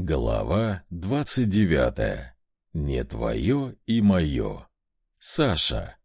Глава двадцать девятая. Не твое и мое. Саша.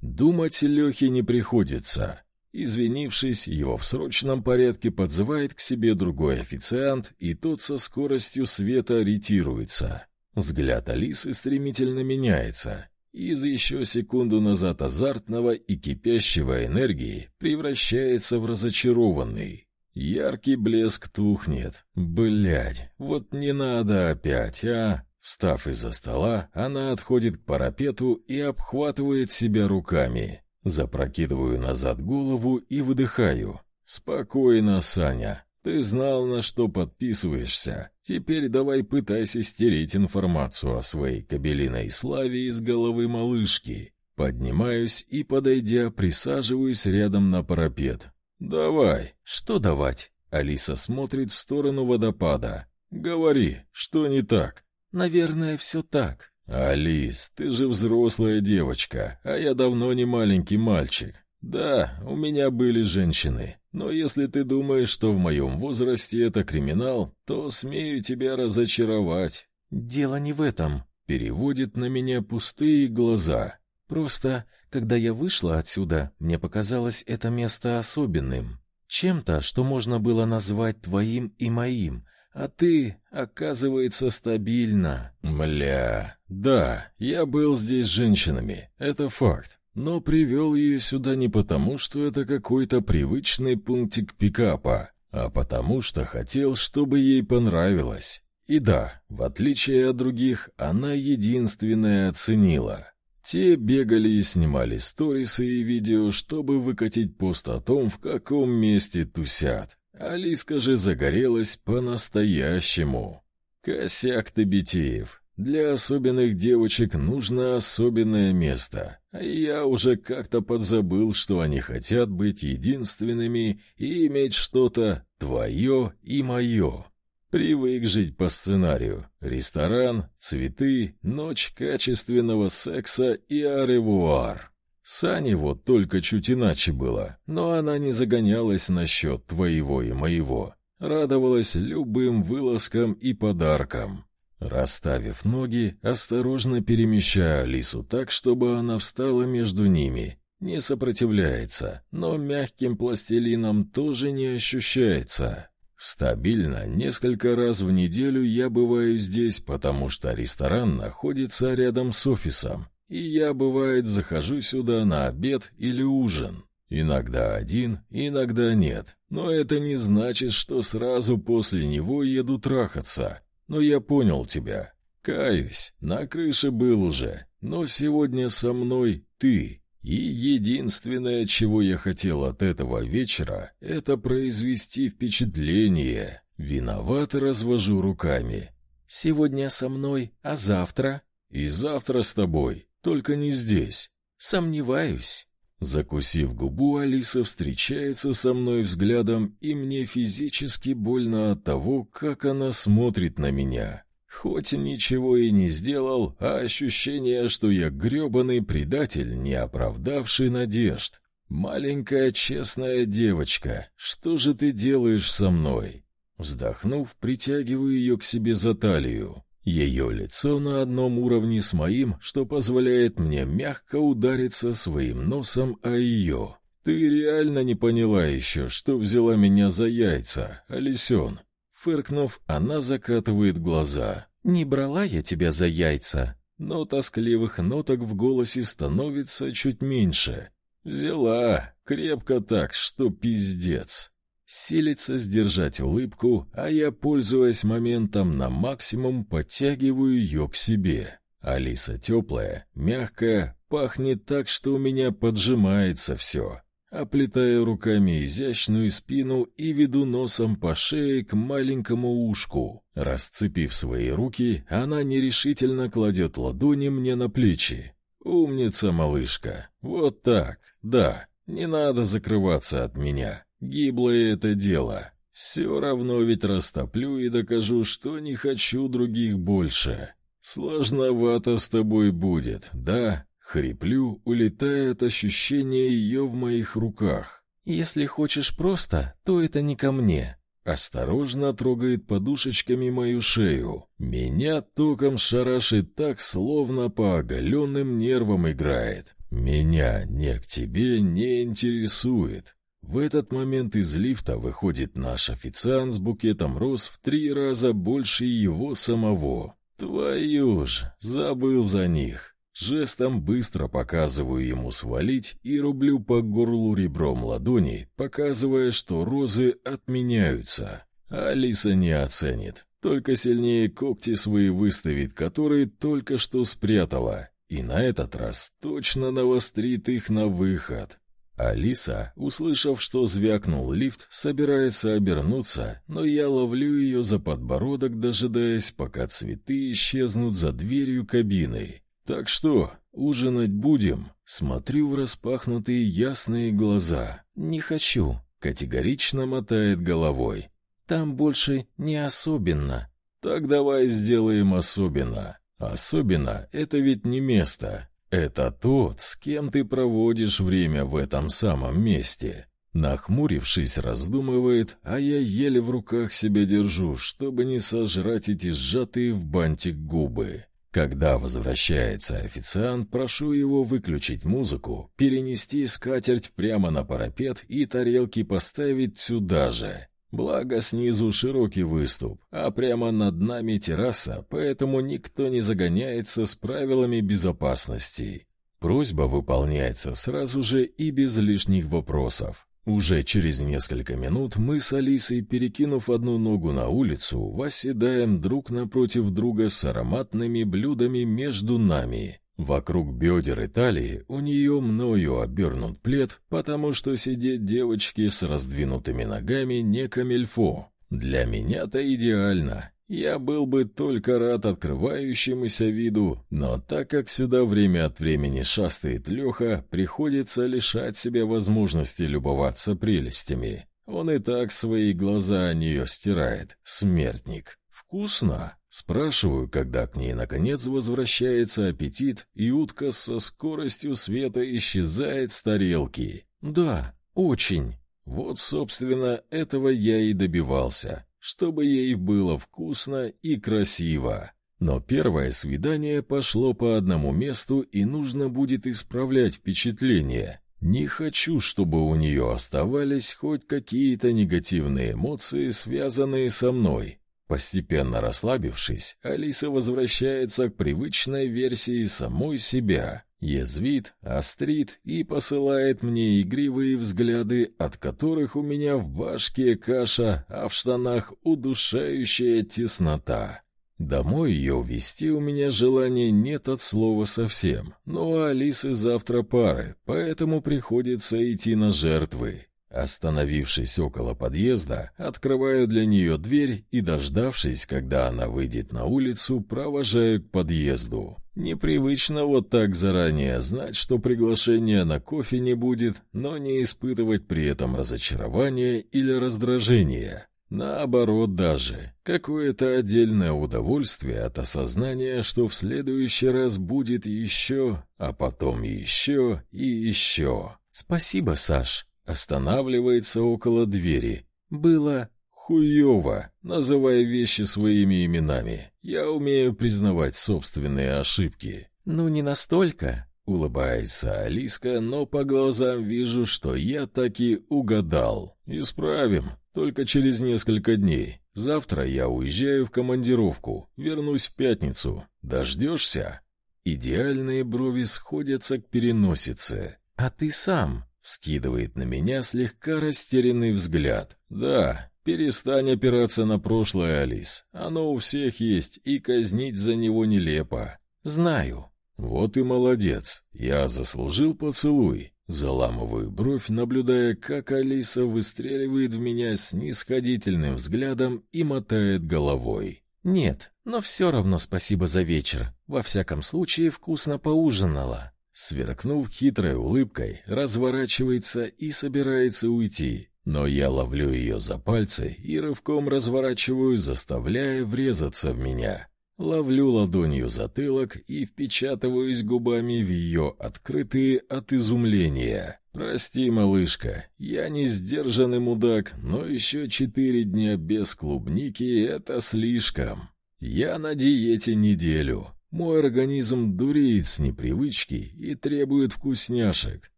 Думать Лехе не приходится. Извинившись, его в срочном порядке подзывает к себе другой официант, и тот со скоростью света ретируется. Взгляд Алисы стремительно меняется. Из еще секунду назад азартного и кипящего энергии превращается в разочарованный. Яркий блеск тухнет. Блядь, вот не надо опять, а? Встав из-за стола, она отходит к парапету и обхватывает себя руками. Запрокидываю назад голову и выдыхаю. «Спокойно, Саня. Ты знал, на что подписываешься. Теперь давай пытайся стереть информацию о своей кабелиной славе из головы малышки». Поднимаюсь и, подойдя, присаживаюсь рядом на парапет. «Давай». «Что давать?» Алиса смотрит в сторону водопада. «Говори, что не так?» «Наверное, все так». «Алис, ты же взрослая девочка, а я давно не маленький мальчик. Да, у меня были женщины, но если ты думаешь, что в моем возрасте это криминал, то смею тебя разочаровать». «Дело не в этом», — переводит на меня пустые глаза. «Просто когда я вышла отсюда, мне показалось это место особенным, чем-то, что можно было назвать твоим и моим, а ты, оказывается, стабильно. Мля, да, я был здесь с женщинами, это факт. Но привел ее сюда не потому, что это какой-то привычный пунктик пикапа, а потому что хотел, чтобы ей понравилось. И да, в отличие от других, она единственная оценила. Те бегали и снимали сторисы и видео, чтобы выкатить пост о том, в каком месте тусят. Алиска же загорелась по-настоящему. Косяк ты, Битеев. Для особенных девочек нужно особенное место, а я уже как-то подзабыл, что они хотят быть единственными и иметь что-то твое и мое. Привык жить по сценарию. Ресторан, цветы, ночь качественного секса и аревуар. Сане вот только чуть иначе было, но она не загонялась насчет твоего и моего. Радовалась любым вылазкам и подаркам. Расставив ноги, осторожно перемещая Алису так, чтобы она встала между ними. Не сопротивляется, но мягким пластилином тоже не ощущается. Стабильно несколько раз в неделю я бываю здесь, потому что ресторан находится рядом с офисом, и я, бывает, захожу сюда на обед или ужин. Иногда один, иногда нет, но это не значит, что сразу после него еду трахаться. Но я понял тебя. Каюсь, на крыше был уже, но сегодня со мной ты. И единственное, чего я хотел от этого вечера, это произвести впечатление. Виноват развожу руками. Сегодня со мной, а завтра? И завтра с тобой, только не здесь. Сомневаюсь. Закусив губу, Алиса встречается со мной взглядом, и мне физически больно от того, как она смотрит на меня. Хоть ничего и не сделал, а ощущение, что я грёбаный предатель, не оправдавший надежд. Маленькая честная девочка, что же ты делаешь со мной? Вздохнув, притягиваю ее к себе за талию. Ее лицо на одном уровне с моим, что позволяет мне мягко удариться своим носом о ее. Ты реально не поняла еще, что взяла меня за яйца, Алисен? Фыркнув, она закатывает глаза. «Не брала я тебя за яйца». Но тоскливых ноток в голосе становится чуть меньше. «Взяла, крепко так, что пиздец». Силится сдержать улыбку, а я, пользуясь моментом на максимум, подтягиваю ее к себе. Алиса теплая, мягкая, пахнет так, что у меня поджимается все оплетая руками изящную спину и веду носом по шее к маленькому ушку. Расцепив свои руки, она нерешительно кладет ладони мне на плечи. «Умница, малышка! Вот так! Да, не надо закрываться от меня. Гиблое это дело. Все равно ведь растоплю и докажу, что не хочу других больше. Сложновато с тобой будет, да?» Хриплю, улетая от ощущения ее в моих руках. «Если хочешь просто, то это не ко мне». осторожно трогает подушечками мою шею. Меня током шарашит так, словно по оголенным нервам играет. Меня не к тебе не интересует. В этот момент из лифта выходит наш официант с букетом роз в три раза больше его самого. Твою ж, забыл за них. Жестом быстро показываю ему свалить и рублю по горлу ребром ладони, показывая, что розы отменяются. Алиса не оценит, только сильнее когти свои выставит, которые только что спрятала, и на этот раз точно навострит их на выход. Алиса, услышав, что звякнул лифт, собирается обернуться, но я ловлю ее за подбородок, дожидаясь, пока цветы исчезнут за дверью кабины. Так что, ужинать будем? Смотрю в распахнутые ясные глаза. Не хочу, категорично мотает головой. Там больше не особенно. Так давай сделаем особенно. Особенно это ведь не место. Это тот, с кем ты проводишь время в этом самом месте. Нахмурившись, раздумывает, а я еле в руках себя держу, чтобы не сожрать эти сжатые в бантик губы. Когда возвращается официант, прошу его выключить музыку, перенести скатерть прямо на парапет и тарелки поставить сюда же. Благо снизу широкий выступ, а прямо над нами терраса, поэтому никто не загоняется с правилами безопасности. Просьба выполняется сразу же и без лишних вопросов. Уже через несколько минут мы с Алисой, перекинув одну ногу на улицу, восседаем друг напротив друга с ароматными блюдами между нами. Вокруг бедер и талии у нее мною обернут плед, потому что сидеть девочки с раздвинутыми ногами не камельфо. Для меня-то идеально. Я был бы только рад открывающемуся виду, но так как сюда время от времени шастает Леха, приходится лишать себя возможности любоваться прелестями. Он и так свои глаза о нее стирает, смертник. «Вкусно?» — спрашиваю, когда к ней наконец возвращается аппетит, и утка со скоростью света исчезает с тарелки. «Да, очень». Вот, собственно, этого я и добивался чтобы ей было вкусно и красиво. Но первое свидание пошло по одному месту, и нужно будет исправлять впечатление. Не хочу, чтобы у нее оставались хоть какие-то негативные эмоции, связанные со мной. Постепенно расслабившись, Алиса возвращается к привычной версии самой себя. Язвит, острит и посылает мне игривые взгляды, от которых у меня в башке каша, а в штанах удушающая теснота. Домой ее увезти у меня желания нет от слова совсем, но у Алисы завтра пары, поэтому приходится идти на жертвы. Остановившись около подъезда, открываю для нее дверь и, дождавшись, когда она выйдет на улицу, провожаю к подъезду. Непривычно вот так заранее знать, что приглашения на кофе не будет, но не испытывать при этом разочарования или раздражения. Наоборот даже, какое-то отдельное удовольствие от осознания, что в следующий раз будет еще, а потом еще и еще. «Спасибо, Саш», Останавливается около двери. Было хуево, называя вещи своими именами. Я умею признавать собственные ошибки. Ну, не настолько, улыбается Алиска, но по глазам вижу, что я таки угадал. Исправим, только через несколько дней. Завтра я уезжаю в командировку, вернусь в пятницу. Дождешься? Идеальные брови сходятся к переносице. А ты сам Скидывает на меня слегка растерянный взгляд. Да, перестань опираться на прошлое, Алис. Оно у всех есть, и казнить за него нелепо. Знаю. Вот и молодец. Я заслужил поцелуй. Заламываю бровь, наблюдая, как Алиса выстреливает в меня с нисходительным взглядом и мотает головой. Нет, но все равно спасибо за вечер. Во всяком случае, вкусно поужинала. Сверкнув хитрой улыбкой, разворачивается и собирается уйти, но я ловлю ее за пальцы и рывком разворачиваю, заставляя врезаться в меня. Ловлю ладонью затылок и впечатываюсь губами в ее открытые от изумления. «Прости, малышка, я не сдержанный мудак, но еще четыре дня без клубники — это слишком. Я на диете неделю. Мой организм дуреет с непривычки и требует вкусняшек,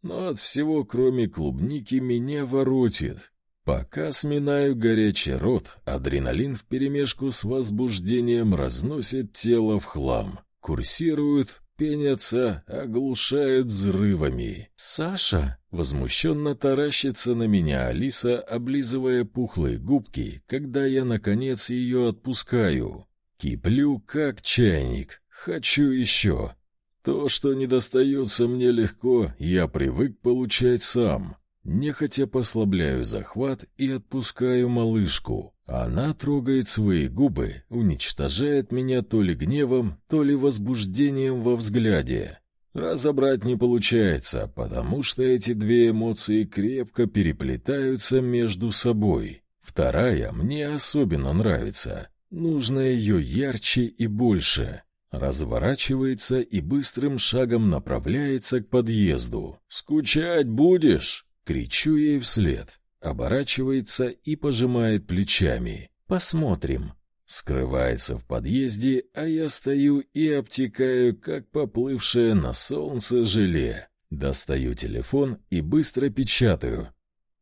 но от всего, кроме клубники, меня воротит. Пока сминаю горячий рот, адреналин вперемешку с возбуждением разносит тело в хлам. Курсируют, пенятся, оглушают взрывами. «Саша!» — возмущенно таращится на меня Алиса, облизывая пухлые губки, когда я, наконец, ее отпускаю. Киплю, как чайник. Хочу еще. То, что не достается мне легко, я привык получать сам. Нехотя послабляю захват и отпускаю малышку. Она трогает свои губы, уничтожает меня то ли гневом, то ли возбуждением во взгляде. Разобрать не получается, потому что эти две эмоции крепко переплетаются между собой. Вторая мне особенно нравится. Нужно ее ярче и больше. Разворачивается и быстрым шагом направляется к подъезду. «Скучать будешь?» Кричу ей вслед. Оборачивается и пожимает плечами. «Посмотрим». Скрывается в подъезде, а я стою и обтекаю, как поплывшее на солнце желе. Достаю телефон и быстро печатаю.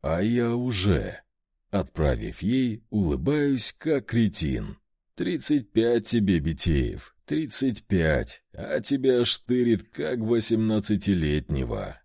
А я уже. Отправив ей, улыбаюсь, как кретин. «Тридцать пять тебе, Битеев, тридцать пять, а тебя штырит, как восемнадцатилетнего».